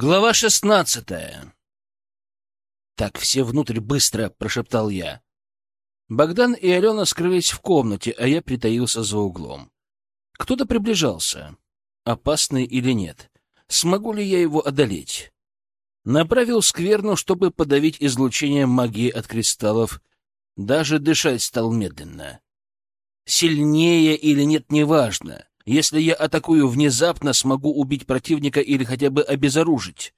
Глава шестнадцатая. «Так, все внутрь, быстро!» — прошептал я. Богдан и Алена скрылись в комнате, а я притаился за углом. Кто-то приближался. Опасный или нет? Смогу ли я его одолеть? Направил скверну, чтобы подавить излучение магии от кристаллов. Даже дышать стал медленно. Сильнее или нет, неважно. Если я атакую внезапно, смогу убить противника или хотя бы обезоружить.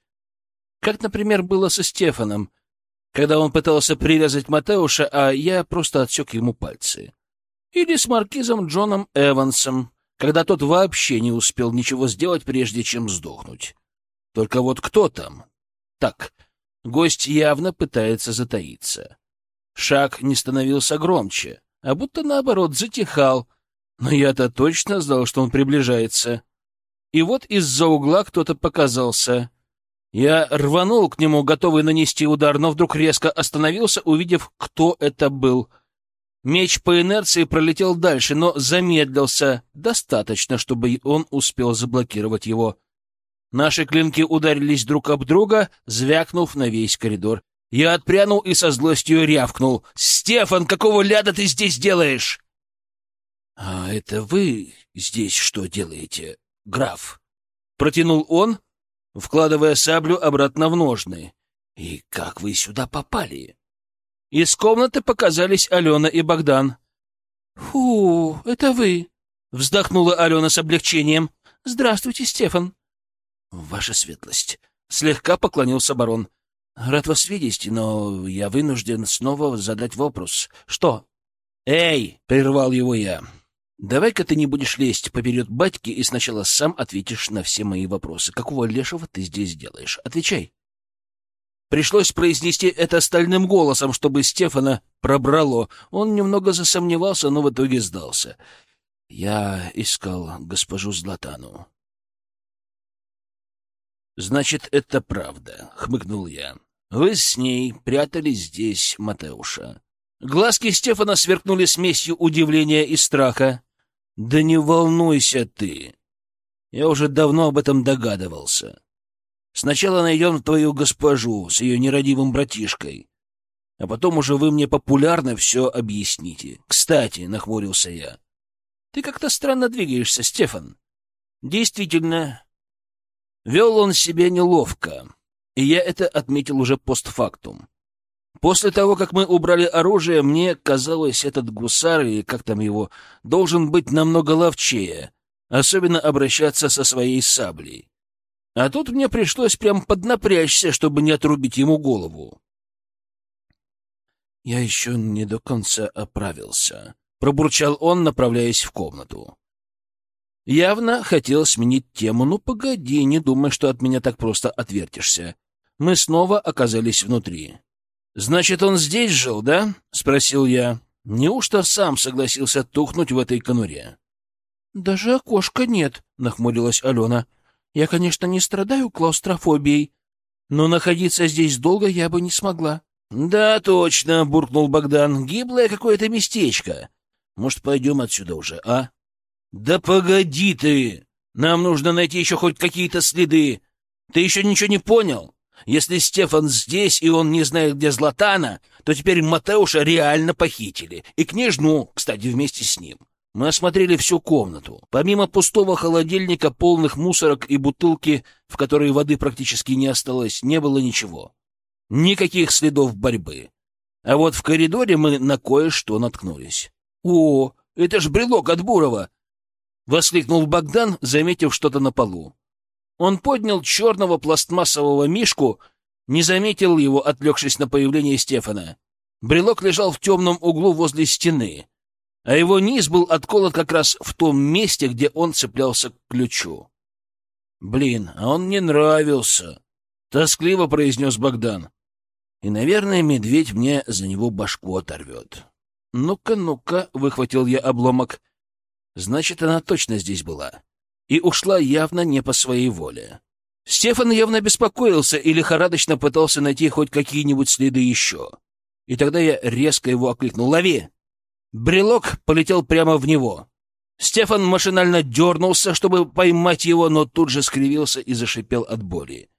Как, например, было со Стефаном, когда он пытался прирезать Матеуша, а я просто отсек ему пальцы. Или с маркизом Джоном Эвансом, когда тот вообще не успел ничего сделать, прежде чем сдохнуть. Только вот кто там? Так, гость явно пытается затаиться. Шаг не становился громче, а будто наоборот затихал — но я-то точно знал, что он приближается. И вот из-за угла кто-то показался. Я рванул к нему, готовый нанести удар, но вдруг резко остановился, увидев, кто это был. Меч по инерции пролетел дальше, но замедлился достаточно, чтобы он успел заблокировать его. Наши клинки ударились друг об друга, звякнув на весь коридор. Я отпрянул и со злостью рявкнул. «Стефан, какого ляда ты здесь делаешь?» «А это вы здесь что делаете, граф?» Протянул он, вкладывая саблю обратно в ножны. «И как вы сюда попали?» Из комнаты показались Алена и Богдан. «Фу, это вы!» — вздохнула Алена с облегчением. «Здравствуйте, Стефан!» «Ваша светлость!» — слегка поклонился барон. «Рад вас видеть, но я вынужден снова задать вопрос. Что?» «Эй!» — прервал его я. Давай-ка ты не будешь лезть поперед батьки и сначала сам ответишь на все мои вопросы. Какого лешего ты здесь делаешь? Отвечай. Пришлось произнести это стальным голосом, чтобы Стефана пробрало. Он немного засомневался, но в итоге сдался. Я искал госпожу Златану. «Значит, это правда», — хмыкнул я. «Вы с ней прятали здесь Матеуша». Глазки Стефана сверкнули смесью удивления и страха. Да не волнуйся ты. Я уже давно об этом догадывался. Сначала найдем твою госпожу с ее нерадивым братишкой, а потом уже вы мне популярно все объясните. Кстати, — нахмурился я, — ты как-то странно двигаешься, Стефан. Действительно, вел он себя неловко, и я это отметил уже постфактум. После того, как мы убрали оружие, мне казалось, этот гусар, или как там его, должен быть намного ловчее, особенно обращаться со своей саблей. А тут мне пришлось прям поднапрячься, чтобы не отрубить ему голову. «Я еще не до конца оправился», — пробурчал он, направляясь в комнату. Явно хотел сменить тему. «Ну, погоди, не думай, что от меня так просто отвертишься». Мы снова оказались внутри. «Значит, он здесь жил, да?» — спросил я. «Неужто сам согласился тухнуть в этой конуре?» «Даже окошка нет», — нахмурилась Алена. «Я, конечно, не страдаю клаустрофобией, но находиться здесь долго я бы не смогла». «Да, точно», — буркнул Богдан. «Гиблое какое-то местечко. Может, пойдем отсюда уже, а?» «Да погоди ты! Нам нужно найти еще хоть какие-то следы. Ты еще ничего не понял?» Если Стефан здесь, и он не знает, где Златана, то теперь Матеуша реально похитили. И княжну, кстати, вместе с ним. Мы осмотрели всю комнату. Помимо пустого холодильника, полных мусорок и бутылки, в которой воды практически не осталось, не было ничего. Никаких следов борьбы. А вот в коридоре мы на кое-что наткнулись. «О, это ж брелок от Бурова!» — воскликнул Богдан, заметив что-то на полу. Он поднял черного пластмассового мишку, не заметил его, отвлекшись на появление Стефана. Брелок лежал в темном углу возле стены, а его низ был отколот как раз в том месте, где он цеплялся к ключу. «Блин, а он мне нравился!» — тоскливо произнес Богдан. «И, наверное, медведь мне за него башку оторвет». «Ну-ка, ну-ка!» — выхватил я обломок. «Значит, она точно здесь была и ушла явно не по своей воле. Стефан явно беспокоился и лихорадочно пытался найти хоть какие-нибудь следы еще. И тогда я резко его окликнул «Лови!». Брелок полетел прямо в него. Стефан машинально дернулся, чтобы поймать его, но тут же скривился и зашипел от боли.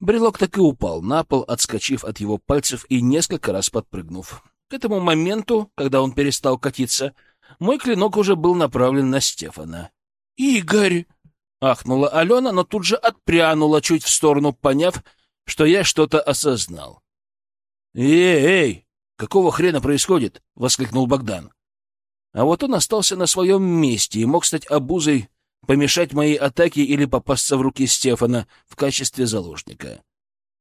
Брелок так и упал на пол, отскочив от его пальцев и несколько раз подпрыгнув. К этому моменту, когда он перестал катиться, мой клинок уже был направлен на Стефана. «Игорь!» — ахнула Алена, но тут же отпрянула чуть в сторону, поняв, что я что-то осознал. «Эй, эй! Какого хрена происходит?» — воскликнул Богдан. А вот он остался на своем месте и мог стать обузой помешать моей атаке или попасться в руки Стефана в качестве заложника.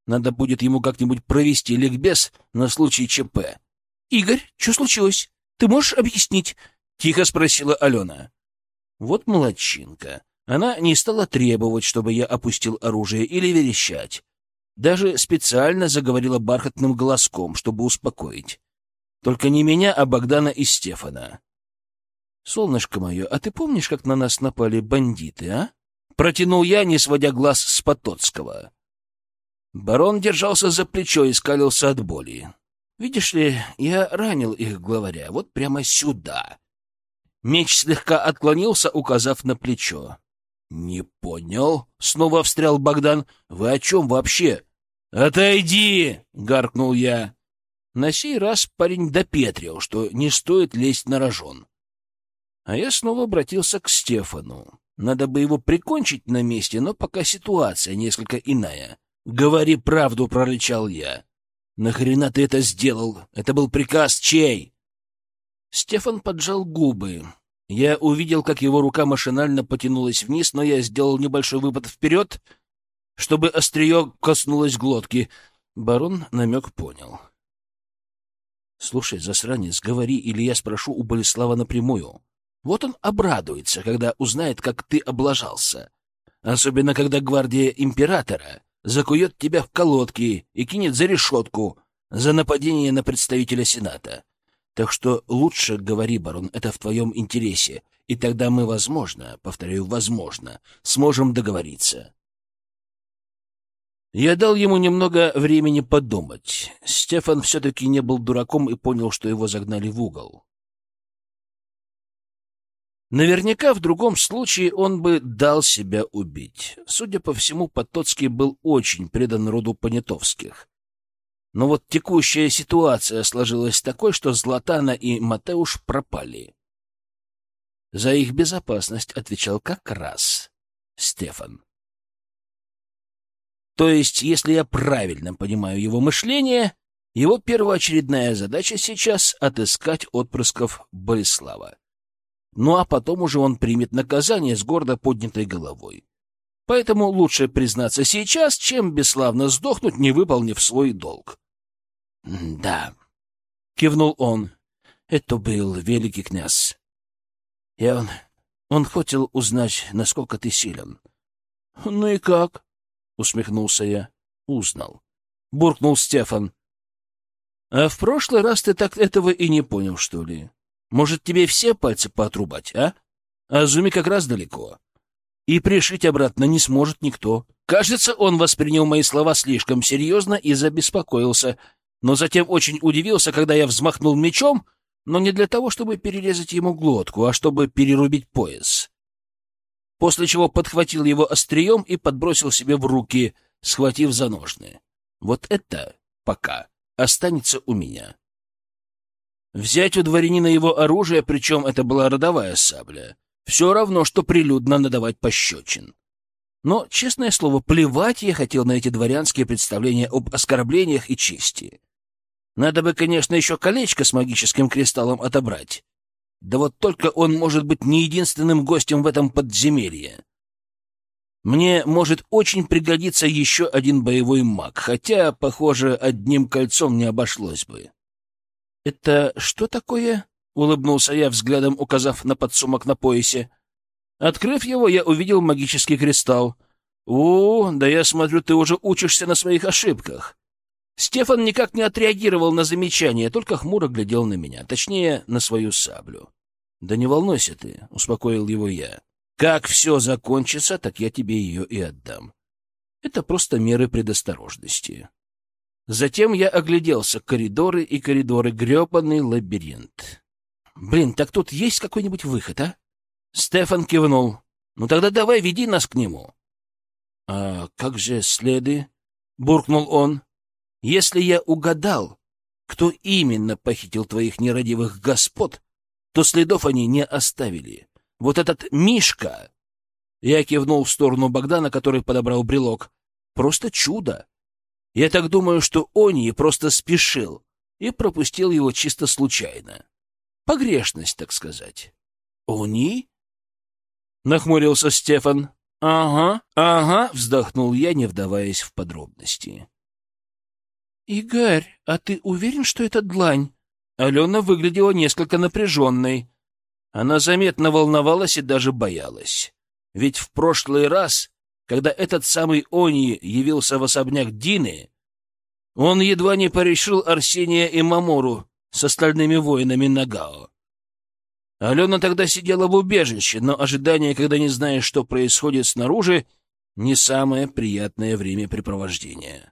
Надо будет ему как-нибудь провести ликбез на случай ЧП. — Игорь, что случилось? Ты можешь объяснить? — тихо спросила Алена. Вот молодчинка. Она не стала требовать, чтобы я опустил оружие или верещать. Даже специально заговорила бархатным голоском, чтобы успокоить. Только не меня, а Богдана и Стефана. «Солнышко мое, а ты помнишь, как на нас напали бандиты, а?» Протянул я, не сводя глаз с Потоцкого. Барон держался за плечо и скалился от боли. «Видишь ли, я ранил их главаря вот прямо сюда». Меч слегка отклонился, указав на плечо. «Не понял?» — снова встрял Богдан. «Вы о чем вообще?» «Отойди!» — гаркнул я. На сей раз парень допетрил, что не стоит лезть на рожон. А я снова обратился к Стефану. Надо бы его прикончить на месте, но пока ситуация несколько иная. «Говори правду», — прорычал я. «Нахрена ты это сделал? Это был приказ чей?» Стефан поджал губы. Я увидел, как его рука машинально потянулась вниз, но я сделал небольшой выпад вперед, чтобы острие коснулось глотки. Барон намек понял. «Слушай, засранец, говори, или я спрошу у Болеслава напрямую. Вот он обрадуется, когда узнает, как ты облажался. Особенно, когда гвардия императора закует тебя в колодки и кинет за решетку за нападение на представителя Сената. Так что лучше говори, барон, это в твоем интересе, и тогда мы, возможно, повторяю, возможно, сможем договориться. Я дал ему немного времени подумать. Стефан все-таки не был дураком и понял, что его загнали в угол. Наверняка в другом случае он бы дал себя убить. Судя по всему, Потоцкий был очень предан роду Понятовских. Но вот текущая ситуация сложилась такой, что Златана и Матеуш пропали. За их безопасность отвечал как раз Стефан. То есть, если я правильно понимаю его мышление, его первоочередная задача сейчас — отыскать отпрысков Болеслава. Ну а потом уже он примет наказание с гордо поднятой головой. Поэтому лучше признаться сейчас, чем бесславно сдохнуть, не выполнив свой долг. — Да, — кивнул он, — это был великий князь. И он... он хотел узнать, насколько ты силен. — Ну и как? — усмехнулся я. — Узнал. Буркнул Стефан. — А в прошлый раз ты так этого и не понял, что ли? Может, тебе все пальцы поотрубать, а? Азуми как раз далеко. И пришить обратно не сможет никто. Кажется, он воспринял мои слова слишком серьезно и забеспокоился, но затем очень удивился, когда я взмахнул мечом, но не для того, чтобы перерезать ему глотку, а чтобы перерубить пояс. После чего подхватил его острием и подбросил себе в руки, схватив за ножны. Вот это пока останется у меня. Взять у дворянина его оружие, причем это была родовая сабля, все равно, что прилюдно надавать пощечин. Но, честное слово, плевать я хотел на эти дворянские представления об оскорблениях и чести. Надо бы, конечно, еще колечко с магическим кристаллом отобрать. Да вот только он может быть не единственным гостем в этом подземелье. Мне может очень пригодиться еще один боевой маг, хотя, похоже, одним кольцом не обошлось бы. «Это что такое?» — улыбнулся я, взглядом указав на подсумок на поясе. Открыв его, я увидел магический кристалл. «О, да я смотрю, ты уже учишься на своих ошибках». Стефан никак не отреагировал на замечание, только хмуро глядел на меня, точнее, на свою саблю. «Да не волнуйся ты», — успокоил его я. «Как все закончится, так я тебе ее и отдам. Это просто меры предосторожности». Затем я огляделся. Коридоры и коридоры. Гребаный лабиринт. Блин, так тут есть какой-нибудь выход, а? Стефан кивнул. Ну тогда давай веди нас к нему. А как же следы? — буркнул он. «Если я угадал, кто именно похитил твоих нерадивых господ, то следов они не оставили. Вот этот Мишка...» Я кивнул в сторону Богдана, который подобрал брелок. «Просто чудо! Я так думаю, что Они просто спешил и пропустил его чисто случайно. Погрешность, так сказать». «Они?» — нахмурился Стефан. «Ага, ага», — вздохнул я, не вдаваясь в подробности. «Игорь, а ты уверен, что это длань?» Алена выглядела несколько напряженной. Она заметно волновалась и даже боялась. Ведь в прошлый раз, когда этот самый Они явился в особняк Дины, он едва не порешил Арсения и Мамору с остальными воинами Нагао. Алена тогда сидела в убежище, но ожидание, когда не знаешь, что происходит снаружи, не самое приятное времяпрепровождение.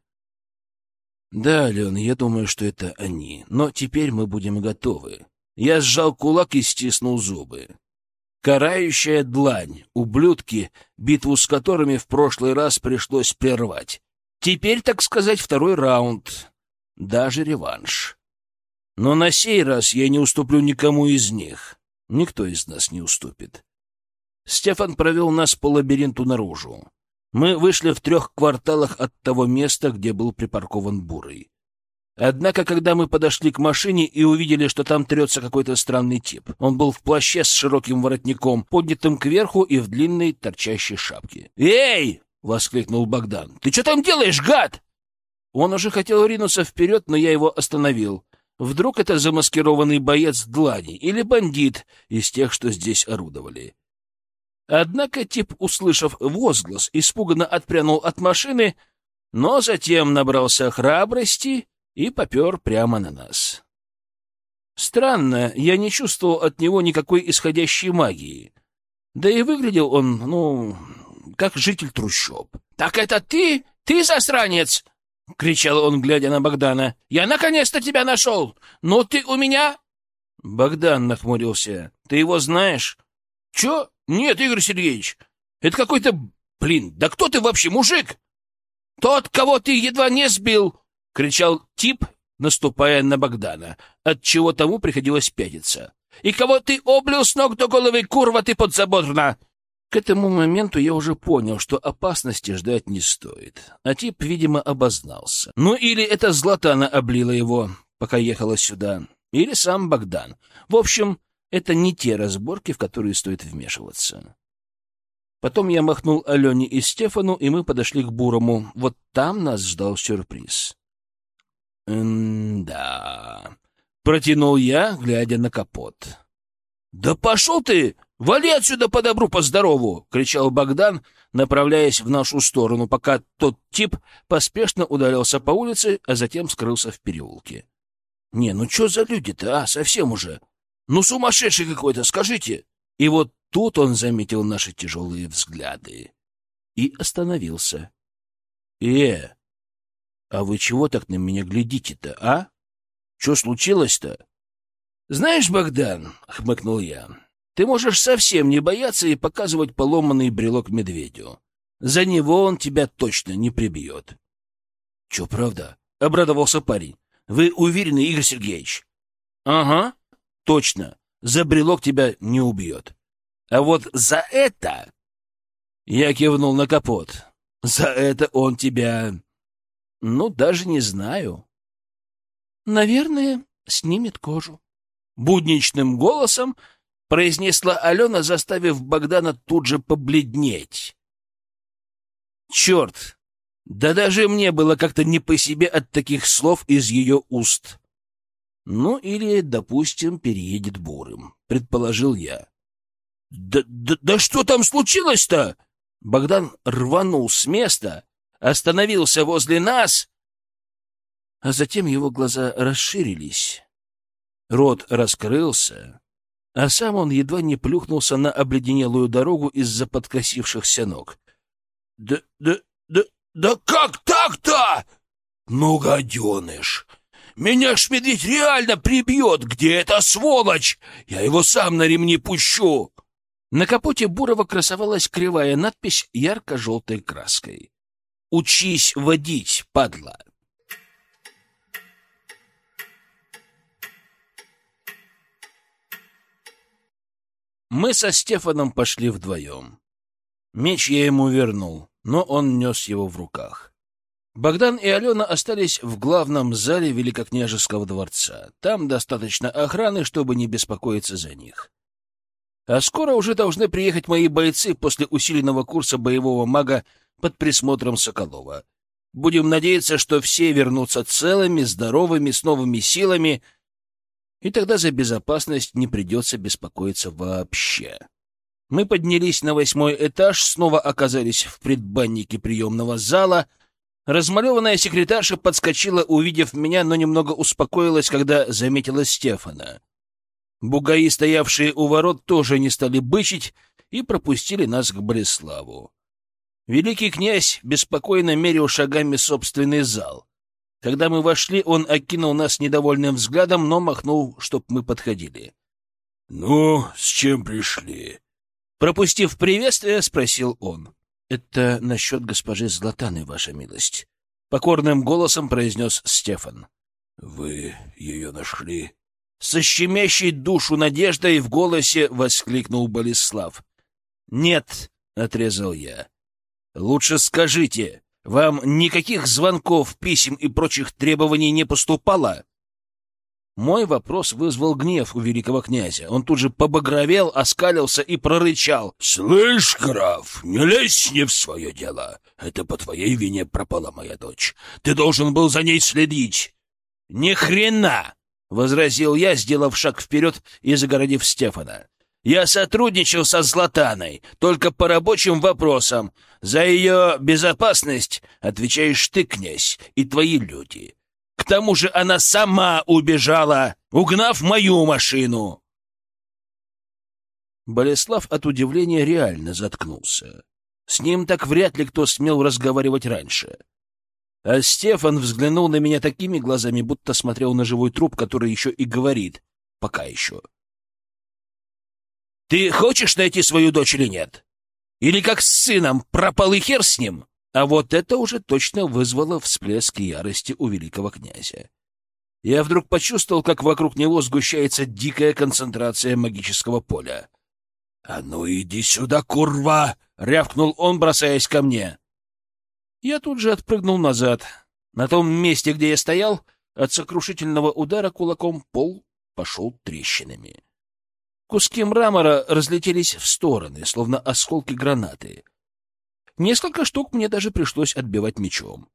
Да, Алена, я думаю, что это они, но теперь мы будем готовы. Я сжал кулак и стиснул зубы. Карающая длань, ублюдки, битву с которыми в прошлый раз пришлось прервать. Теперь, так сказать, второй раунд, даже реванш. Но на сей раз я не уступлю никому из них. Никто из нас не уступит. Стефан провел нас по лабиринту наружу. Мы вышли в трех кварталах от того места, где был припаркован Бурый. Однако, когда мы подошли к машине и увидели, что там трется какой-то странный тип, он был в плаще с широким воротником, поднятым кверху и в длинной торчащей шапке. «Эй!» — воскликнул Богдан. «Ты что там делаешь, гад?» Он уже хотел ринуться вперед, но я его остановил. Вдруг это замаскированный боец Длани или бандит из тех, что здесь орудовали. Однако тип, услышав возглас, испуганно отпрянул от машины, но затем набрался храбрости и попер прямо на нас. Странно, я не чувствовал от него никакой исходящей магии. Да и выглядел он, ну, как житель трущоб. — Так это ты? Ты засранец? — кричал он, глядя на Богдана. — Я наконец-то тебя нашел! Ну ты у меня... Богдан нахмурился. — Ты его знаешь? — Чё? Нет, Игорь Сергеевич. Это какой-то... Блин, да кто ты вообще, мужик? — Тот, кого ты едва не сбил! — кричал тип, наступая на Богдана, отчего тому приходилось пятиться. — И кого ты облил с ног до головы, курва ты подзаборна! К этому моменту я уже понял, что опасности ждать не стоит. А тип, видимо, обознался. Ну или это Златана облила его, пока ехала сюда, или сам Богдан. В общем, это не те разборки, в которые стоит вмешиваться. Потом я махнул Алене и Стефану, и мы подошли к Бурому. Вот там нас ждал сюрприз. «М-да...» — протянул я, глядя на капот. «Да пошел ты!» «Вали отсюда по добру, по здорову!» — кричал Богдан, направляясь в нашу сторону, пока тот тип поспешно удалялся по улице, а затем скрылся в переулке. «Не, ну что за люди-то, а? Совсем уже! Ну, сумасшедший какой-то, скажите!» И вот тут он заметил наши тяжелые взгляды и остановился. «Э, а вы чего так на меня глядите-то, а? Что случилось-то?» «Знаешь, Богдан, — хмыкнул я, ты можешь совсем не бояться и показывать поломанный брелок медведю. За него он тебя точно не прибьет. — Че, правда? — обрадовался парень. — Вы уверены, Игорь Сергеевич? — Ага, точно. За брелок тебя не убьет. А вот за это... Я кивнул на капот. За это он тебя... Ну, даже не знаю. Наверное, снимет кожу. Будничным голосом произнесла Алена, заставив Богдана тут же побледнеть. Черт! Да даже мне было как-то не по себе от таких слов из ее уст. Ну, или, допустим, переедет бурым, предположил я. Да, да, да что там случилось-то? Богдан рванул с места, остановился возле нас, а затем его глаза расширились. Рот раскрылся, а сам он едва не плюхнулся на обледенелую дорогу из-за подкосившихся ног. «Да, да, да, да как так-то? Ну, гаденыш! Меня ж медведь реально прибьет! Где эта сволочь? Я его сам на ремни пущу!» На капоте Бурова красовалась кривая надпись ярко-желтой краской. учись водить, падла. Мы со Стефаном пошли вдвоем. Меч я ему вернул, но он нес его в руках. Богдан и Алена остались в главном зале Великокняжеского дворца. Там достаточно охраны, чтобы не беспокоиться за них. А скоро уже должны приехать мои бойцы после усиленного курса боевого мага под присмотром Соколова. Будем надеяться, что все вернутся целыми, здоровыми, с новыми силами, и тогда за безопасность не придется беспокоиться вообще. Мы поднялись на восьмой этаж, снова оказались в предбаннике приемного зала. Размалеванная секретарша подскочила, увидев меня, но немного успокоилась, когда заметила Стефана. Бугаи, стоявшие у ворот, тоже не стали бычить и пропустили нас к Болеславу. Великий князь беспокойно мерил шагами собственный зал. Когда мы вошли, он окинул нас недовольным взглядом, но махнул, чтоб мы подходили. — Ну, с чем пришли? Пропустив приветствие, спросил он. — Это насчет госпожи Златаны, ваша милость. Покорным голосом произнес Стефан. — Вы ее нашли? Со щемящей душу надеждой в голосе воскликнул Болеслав. «Нет», — отрезал я. «Лучше скажите, вам никаких звонков, писем и прочих требований не поступало?» Мой вопрос вызвал гнев у великого князя. Он тут же побагровел, оскалился и прорычал. — Слышь, граф, не лезь не в свое дело. Это по твоей вине пропала моя дочь. Ты должен был за ней следить. — Ни хрена! — возразил я, сделав шаг вперед и загородив Стефана. «Я сотрудничал со Златаной, только по рабочим вопросам. За ее безопасность отвечаешь ты, князь, и твои люди. К тому же она сама убежала, угнав мою машину!» Болеслав от удивления реально заткнулся. С ним так вряд ли кто смел разговаривать раньше. А Стефан взглянул на меня такими глазами, будто смотрел на живой труп, который еще и говорит. Пока еще. «Ты хочешь найти свою дочь или нет? Или как с сыном, пропал и хер с ним?» А вот это уже точно вызвало всплеск ярости у великого князя. Я вдруг почувствовал, как вокруг него сгущается дикая концентрация магического поля. «А ну иди сюда, курва!» — рявкнул он, бросаясь ко мне. Я тут же отпрыгнул назад. На том месте, где я стоял, от сокрушительного удара кулаком пол пошел трещинами. Куски мрамора разлетелись в стороны, словно осколки гранаты. Несколько штук мне даже пришлось отбивать мечом.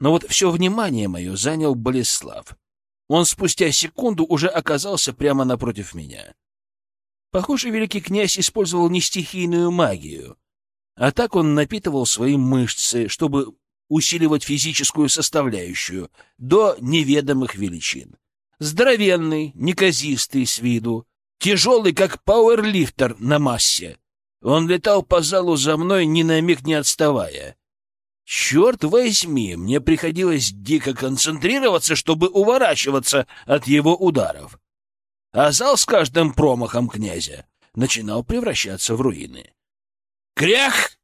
Но вот все внимание мое занял Болеслав. Он спустя секунду уже оказался прямо напротив меня. Похоже, великий князь использовал не стихийную магию, а так он напитывал свои мышцы, чтобы усиливать физическую составляющую до неведомых величин. Здоровенный, неказистый с виду, тяжелый, как пауэрлифтер на массе. Он летал по залу за мной, ни на миг не отставая. Черт возьми, мне приходилось дико концентрироваться, чтобы уворачиваться от его ударов. А зал с каждым промахом князя начинал превращаться в руины. Крях!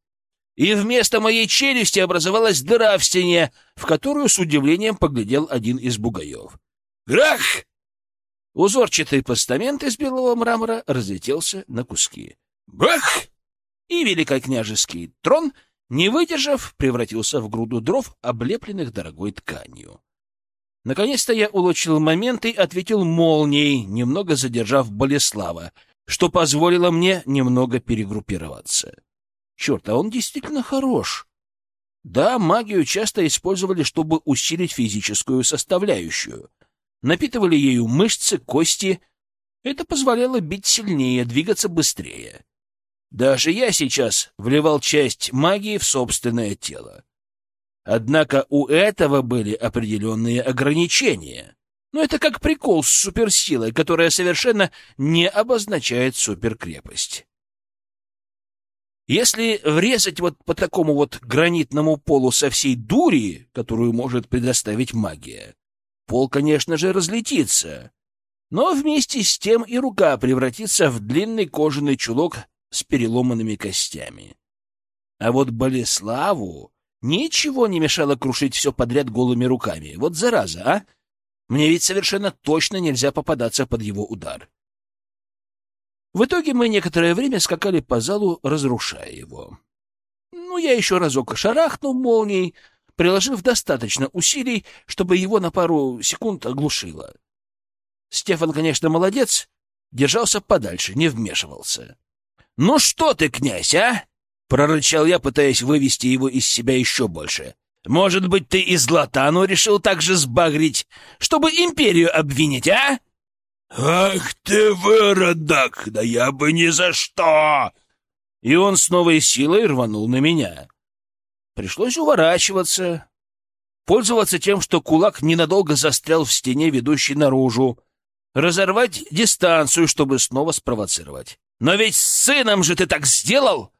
И вместо моей челюсти образовалась дыра в стене, в которую с удивлением поглядел один из бугаев. Грах! Узорчатый постамент из белого мрамора разлетелся на куски. Бах! И великокняжеский трон, не выдержав, превратился в груду дров, облепленных дорогой тканью. Наконец-то я улучил момент и ответил молнией, немного задержав Болеслава, что позволило мне немного перегруппироваться. Черт, а он действительно хорош. Да, магию часто использовали, чтобы усилить физическую составляющую. Напитывали ею мышцы, кости. Это позволяло бить сильнее, двигаться быстрее. Даже я сейчас вливал часть магии в собственное тело. Однако у этого были определенные ограничения. Но это как прикол с суперсилой, которая совершенно не обозначает суперкрепость. Если врезать вот по такому вот гранитному полу со всей дури, которую может предоставить магия, пол, конечно же, разлетится. Но вместе с тем и рука превратится в длинный кожаный чулок с переломанными костями. А вот Болеславу Ничего не мешало крушить все подряд голыми руками. Вот зараза, а! Мне ведь совершенно точно нельзя попадаться под его удар. В итоге мы некоторое время скакали по залу, разрушая его. Ну, я еще разок шарахнул молнией, приложив достаточно усилий, чтобы его на пару секунд оглушило. Стефан, конечно, молодец, держался подальше, не вмешивался. — Ну что ты, князь, а? — прорычал я, пытаясь вывести его из себя еще больше. — Может быть, ты и Златану решил так же сбагрить, чтобы империю обвинить, а? — Ах ты, выродок! Да я бы ни за что! И он с новой силой рванул на меня. Пришлось уворачиваться, пользоваться тем, что кулак ненадолго застрял в стене, ведущей наружу, разорвать дистанцию, чтобы снова спровоцировать. «Но ведь с сыном же ты так сделал!»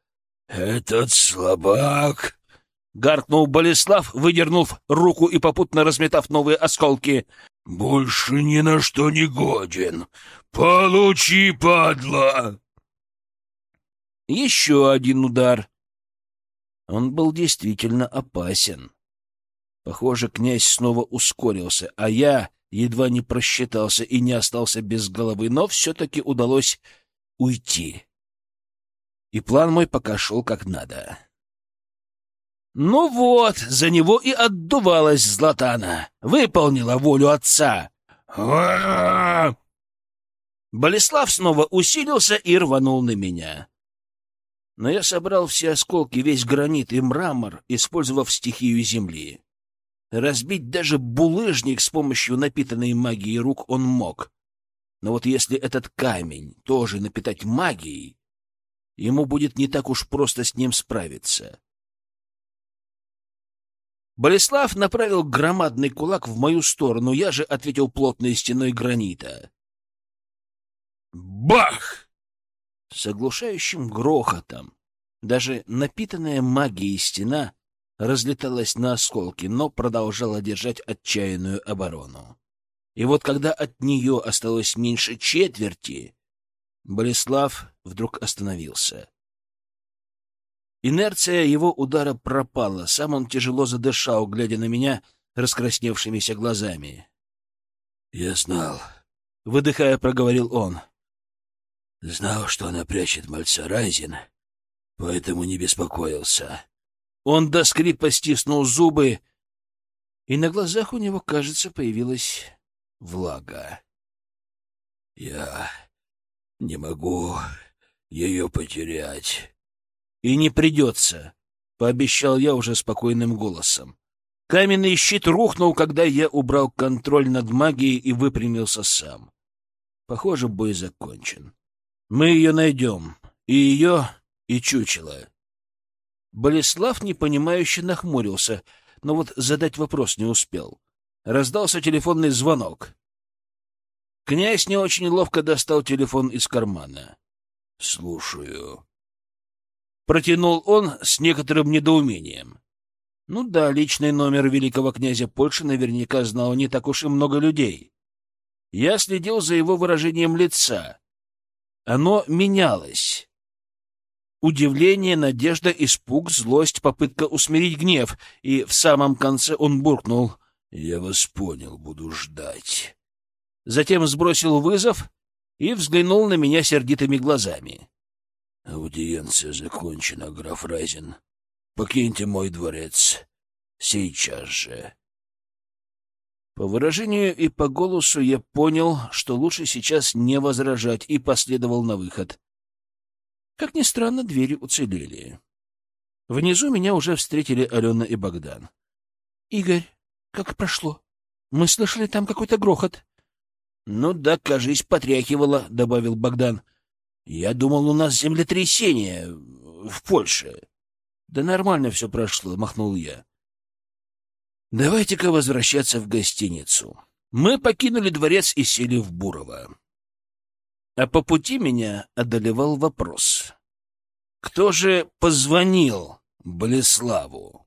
«Этот слабак!» — гаркнул Болеслав, выдернув руку и попутно разметав новые осколки. «Больше ни на что не годен! Получи, падла!» Еще один удар. Он был действительно опасен. Похоже, князь снова ускорился, а я едва не просчитался и не остался без головы, но все-таки удалось уйти. И план мой пока шел как надо. Ну вот, за него и отдувалась Златана. Выполнила волю отца. Болеслав снова усилился и рванул на меня но я собрал все осколки, весь гранит и мрамор, использовав стихию земли. Разбить даже булыжник с помощью напитанной магией рук он мог. Но вот если этот камень тоже напитать магией, ему будет не так уж просто с ним справиться. Болеслав направил громадный кулак в мою сторону, я же ответил плотной стеной гранита. Бах! С оглушающим грохотом. Даже напитанная магией стена разлеталась на осколки, но продолжала держать отчаянную оборону. И вот когда от нее осталось меньше четверти, Болеслав вдруг остановился. Инерция его удара пропала, сам он тяжело задышал, глядя на меня раскрасневшимися глазами. — Я знал, — выдыхая, проговорил он. — Знал, что она прячет мальца Райзен, поэтому не беспокоился. Он до скрипа стиснул зубы, и на глазах у него, кажется, появилась влага. Я не могу ее потерять. И не придется, — пообещал я уже спокойным голосом. Каменный щит рухнул, когда я убрал контроль над магией и выпрямился сам. Похоже, бой закончен. Мы ее найдем. И ее, и чучело. Болеслав непонимающе нахмурился, но вот задать вопрос не успел. Раздался телефонный звонок. Князь не очень ловко достал телефон из кармана. — Слушаю. Протянул он с некоторым недоумением. Ну да, личный номер великого князя Польши наверняка знал не так уж и много людей. Я следил за его выражением лица. Оно менялось. Удивление, надежда, испуг, злость, попытка усмирить гнев. И в самом конце он буркнул. «Я вас понял, буду ждать». Затем сбросил вызов и взглянул на меня сердитыми глазами. «Аудиенция закончена, граф Райзен. Покиньте мой дворец. Сейчас же». По выражению и по голосу я понял, что лучше сейчас не возражать, и последовал на выход. Как ни странно, двери уцелели. Внизу меня уже встретили Алена и Богдан. — Игорь, как прошло? Мы слышали там какой-то грохот. — Ну да, кажись, потряхивало, — добавил Богдан. — Я думал, у нас землетрясение в Польше. — Да нормально все прошло, — махнул я. Давайте-ка возвращаться в гостиницу. Мы покинули дворец и сели в Бурово. А по пути меня одолевал вопрос. Кто же позвонил Болеславу?